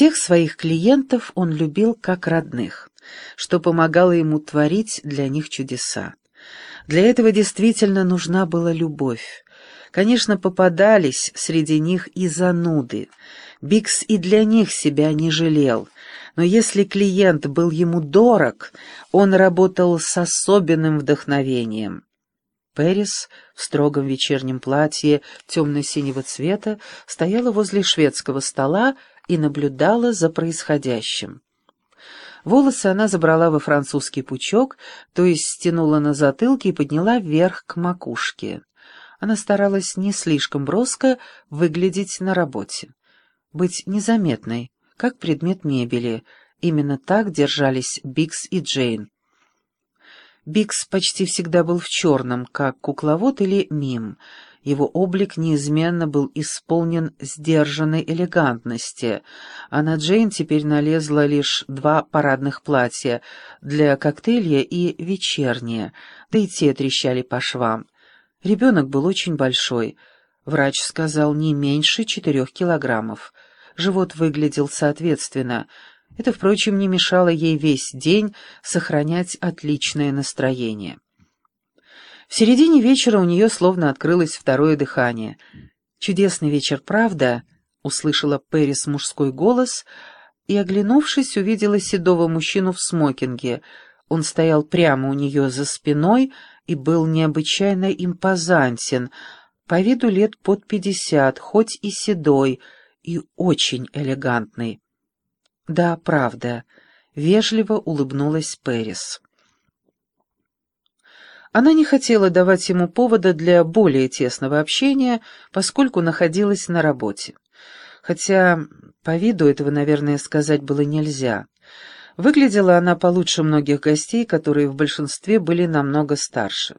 Всех своих клиентов он любил как родных, что помогало ему творить для них чудеса. Для этого действительно нужна была любовь. Конечно, попадались среди них и зануды. Бикс и для них себя не жалел. Но если клиент был ему дорог, он работал с особенным вдохновением. Пэрис в строгом вечернем платье темно-синего цвета стояла возле шведского стола и наблюдала за происходящим. Волосы она забрала во французский пучок, то есть стянула на затылке и подняла вверх к макушке. Она старалась не слишком броско выглядеть на работе. Быть незаметной, как предмет мебели. Именно так держались Бикс и Джейн. Бикс почти всегда был в черном, как кукловод или мим. Его облик неизменно был исполнен сдержанной элегантности, а на Джейн теперь налезло лишь два парадных платья для коктейля и вечернее, да и те трещали по швам. Ребенок был очень большой. Врач сказал, не меньше четырех килограммов. Живот выглядел соответственно. Это, впрочем, не мешало ей весь день сохранять отличное настроение. В середине вечера у нее словно открылось второе дыхание. «Чудесный вечер, правда?» — услышала Пэрис мужской голос и, оглянувшись, увидела седого мужчину в смокинге. Он стоял прямо у нее за спиной — и был необычайно импозантен, по виду лет под пятьдесят, хоть и седой, и очень элегантный. «Да, правда», — вежливо улыбнулась Пэрис. Она не хотела давать ему повода для более тесного общения, поскольку находилась на работе. Хотя по виду этого, наверное, сказать было нельзя. Выглядела она получше многих гостей, которые в большинстве были намного старше.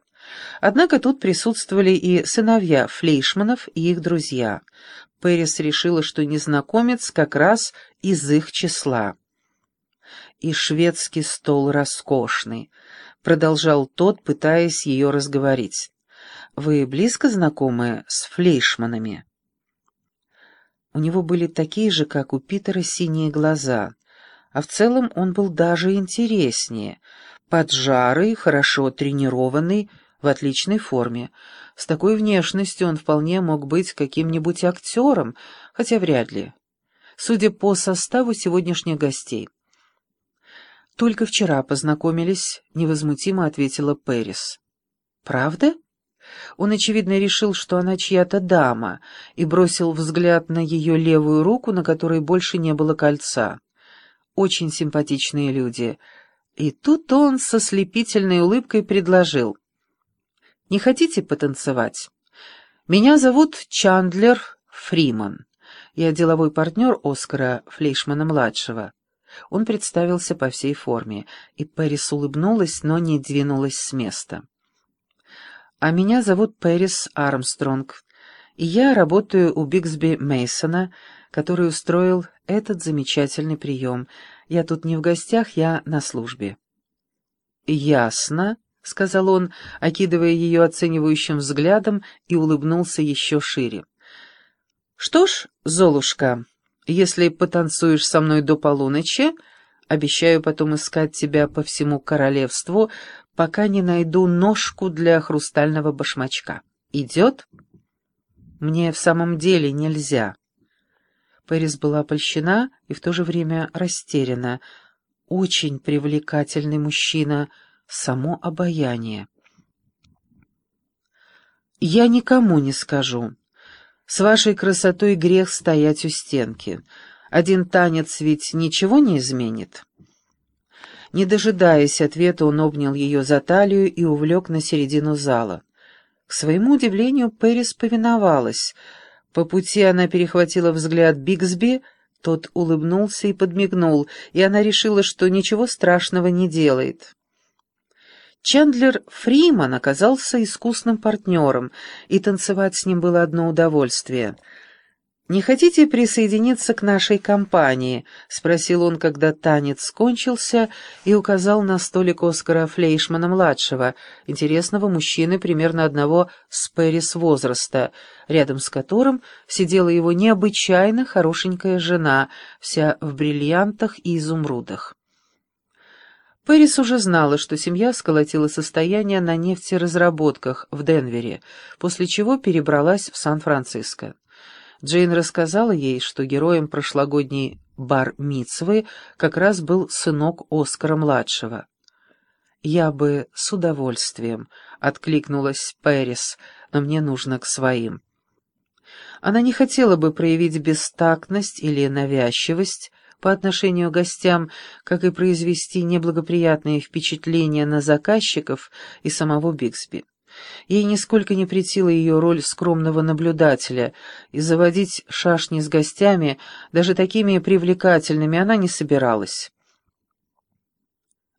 Однако тут присутствовали и сыновья Флейшманов и их друзья. Пэрис решила, что незнакомец как раз из их числа. «И шведский стол роскошный», — продолжал тот, пытаясь ее разговорить. «Вы близко знакомы с Флейшманами?» У него были такие же, как у Питера, синие глаза — а в целом он был даже интереснее. Поджарый, хорошо тренированный, в отличной форме. С такой внешностью он вполне мог быть каким-нибудь актером, хотя вряд ли. Судя по составу сегодняшних гостей. «Только вчера познакомились», — невозмутимо ответила Пэрис. «Правда?» Он, очевидно, решил, что она чья-то дама, и бросил взгляд на ее левую руку, на которой больше не было кольца очень симпатичные люди. И тут он со слепительной улыбкой предложил. «Не хотите потанцевать? Меня зовут Чандлер Фриман. Я деловой партнер Оскара Флейшмана-младшего». Он представился по всей форме, и Пэрис улыбнулась, но не двинулась с места. «А меня зовут Пэрис Армстронг, и я работаю у Бигсби Мейсона, который устроил этот замечательный прием. Я тут не в гостях, я на службе». «Ясно», — сказал он, окидывая ее оценивающим взглядом, и улыбнулся еще шире. «Что ж, Золушка, если потанцуешь со мной до полуночи, обещаю потом искать тебя по всему королевству, пока не найду ножку для хрустального башмачка. Идет?» «Мне в самом деле нельзя». Пэрис была польщена и в то же время растеряна. Очень привлекательный мужчина, само обаяние. «Я никому не скажу. С вашей красотой грех стоять у стенки. Один танец ведь ничего не изменит». Не дожидаясь ответа, он обнял ее за талию и увлек на середину зала. К своему удивлению, Пэрис повиновалась — по пути она перехватила взгляд Бигсби, тот улыбнулся и подмигнул, и она решила, что ничего страшного не делает. Чендлер Фриман оказался искусным партнером, и танцевать с ним было одно удовольствие. «Не хотите присоединиться к нашей компании?» — спросил он, когда танец кончился, и указал на столик Оскара Флейшмана-младшего, интересного мужчины примерно одного с Пэрис возраста, рядом с которым сидела его необычайно хорошенькая жена, вся в бриллиантах и изумрудах. Пэрис уже знала, что семья сколотила состояние на нефтеразработках в Денвере, после чего перебралась в Сан-Франциско. Джейн рассказала ей, что героем прошлогодней бар-мицвы как раз был сынок Оскара-младшего. «Я бы с удовольствием», — откликнулась Пэрис, — «но мне нужно к своим». Она не хотела бы проявить бестактность или навязчивость по отношению к гостям, как и произвести неблагоприятные впечатления на заказчиков и самого Бигсби. Ей нисколько не претила ее роль скромного наблюдателя, и заводить шашни с гостями, даже такими привлекательными, она не собиралась.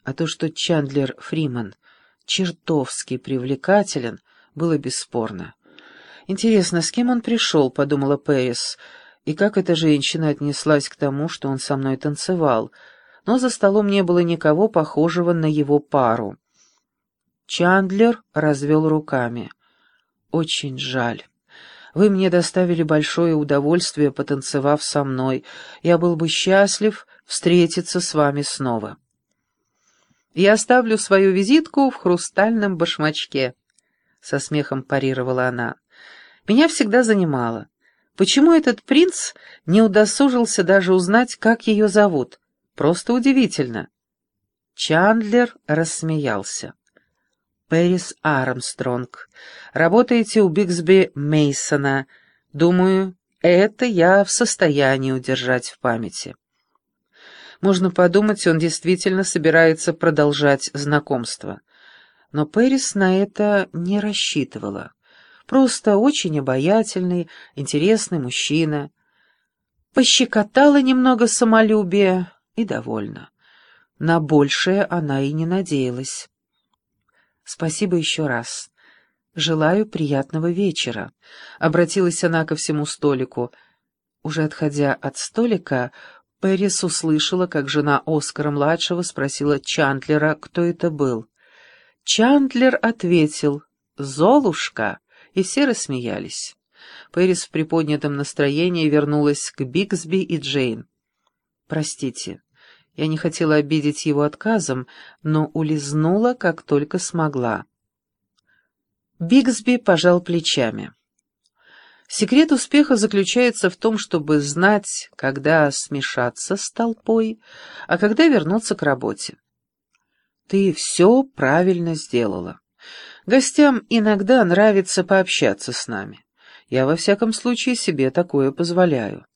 А то, что Чандлер Фриман чертовски привлекателен, было бесспорно. «Интересно, с кем он пришел?» — подумала Пэрис, и как эта женщина отнеслась к тому, что он со мной танцевал, но за столом не было никого похожего на его пару. Чандлер развел руками. «Очень жаль. Вы мне доставили большое удовольствие, потанцевав со мной. Я был бы счастлив встретиться с вами снова». «Я оставлю свою визитку в хрустальном башмачке», — со смехом парировала она. «Меня всегда занимало. Почему этот принц не удосужился даже узнать, как ее зовут? Просто удивительно». Чандлер рассмеялся. Пэрис Армстронг. Работаете у Бигсби Мейсона. Думаю, это я в состоянии удержать в памяти. Можно подумать, он действительно собирается продолжать знакомство. Но Пэрис на это не рассчитывала. Просто очень обаятельный, интересный мужчина. Пощекотала немного самолюбие и довольна. На большее она и не надеялась. Спасибо еще раз. Желаю приятного вечера. Обратилась она ко всему столику. Уже отходя от столика, Пэрис услышала, как жена Оскара-младшего спросила Чандлера, кто это был. Чандлер ответил «Золушка», и все рассмеялись. Пэрис в приподнятом настроении вернулась к Бигсби и Джейн. «Простите, я не хотела обидеть его отказом, но улизнула, как только смогла. Бигсби пожал плечами. Секрет успеха заключается в том, чтобы знать, когда смешаться с толпой, а когда вернуться к работе. Ты все правильно сделала. Гостям иногда нравится пообщаться с нами. Я во всяком случае себе такое позволяю.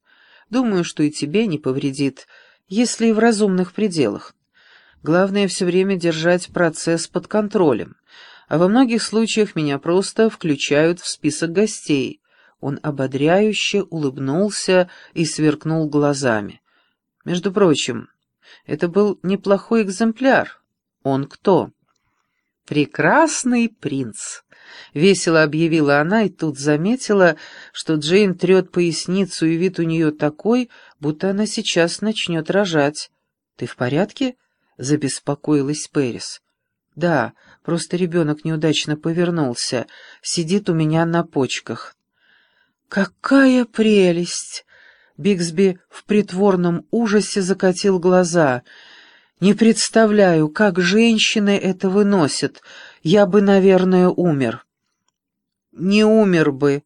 Думаю, что и тебе не повредит, если и в разумных пределах. Главное все время держать процесс под контролем, а во многих случаях меня просто включают в список гостей. Он ободряюще улыбнулся и сверкнул глазами. Между прочим, это был неплохой экземпляр. Он кто? «Прекрасный принц!» — весело объявила она и тут заметила, что Джейн трет поясницу, и вид у нее такой, будто она сейчас начнет рожать. «Ты в порядке?» — забеспокоилась Пэрис. «Да, просто ребенок неудачно повернулся, сидит у меня на почках». «Какая прелесть!» Бигсби в притворном ужасе закатил глаза — не представляю, как женщины это выносят. Я бы, наверное, умер. Не умер бы.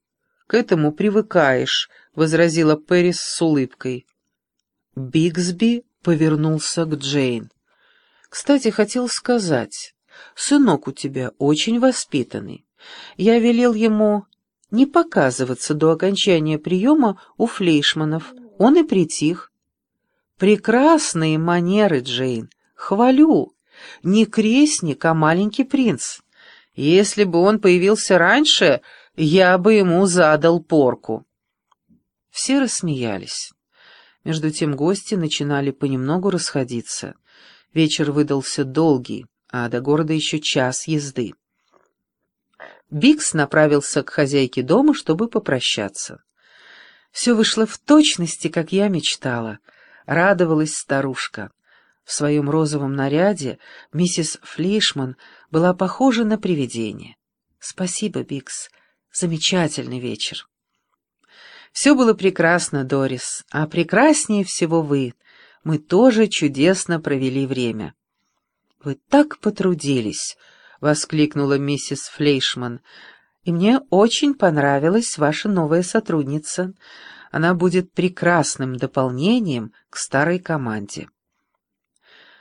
К этому привыкаешь, — возразила Пэрис с улыбкой. Бигсби повернулся к Джейн. «Кстати, хотел сказать, сынок у тебя очень воспитанный. Я велел ему не показываться до окончания приема у флейшманов. Он и притих. Прекрасные манеры, Джейн. Хвалю. Не крестник, а маленький принц. Если бы он появился раньше, я бы ему задал порку. Все рассмеялись. Между тем гости начинали понемногу расходиться. Вечер выдался долгий, а до города еще час езды. Бикс направился к хозяйке дома, чтобы попрощаться. Все вышло в точности, как я мечтала. Радовалась старушка. В своем розовом наряде миссис Флишман была похожа на привидение. Спасибо, Бикс. Замечательный вечер. Все было прекрасно, Дорис, а прекраснее всего вы. Мы тоже чудесно провели время. Вы так потрудились, — воскликнула миссис Флейшман. «И мне очень понравилась ваша новая сотрудница. Она будет прекрасным дополнением к старой команде».